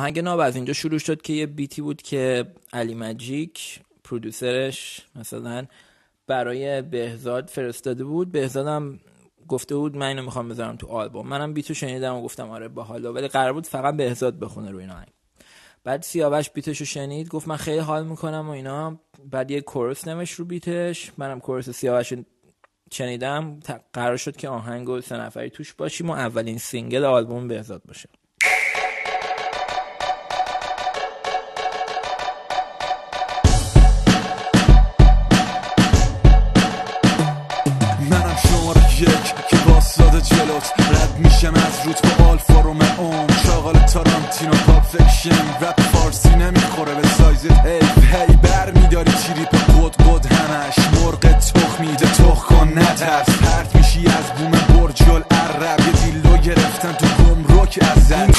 آهنگ ناب از اینجا شروع شد که یه beat ی بود که علی مجیک producer ش مثلا برای بهزاد فرستاده بود. بهزادم گفته بود من اینو می‌خوام بذارم تو آلبوم. منم beat و شنیدم و گفتم آره باحاله ولی قرار بود فقط بهزاد بخونه روی این آهنگ. بعد سیاوش beat شو شنید گفت من خیلی حال می‌کنم و اینا. بعد یه chorus نمش رو beat ش. منم chorus سیاوش شنیدم. قرار شد که آهنگ و سه نفری توش باشیم و اولین single آلبوم بهزاد باشه. یک که باستاد جلوت. رد میشم از روت با آلفا رو من اون شاغل تارانتینو پاپ فکشن. رپ فارسی نمی‌خوره به سایزت هی هی بر میداری تیری به قد قد همش. مرغ تخ میده تخ کن نترس. پرت میشی از بوم برجل عرب یه دیلو گرفتن تو گمرک از زن.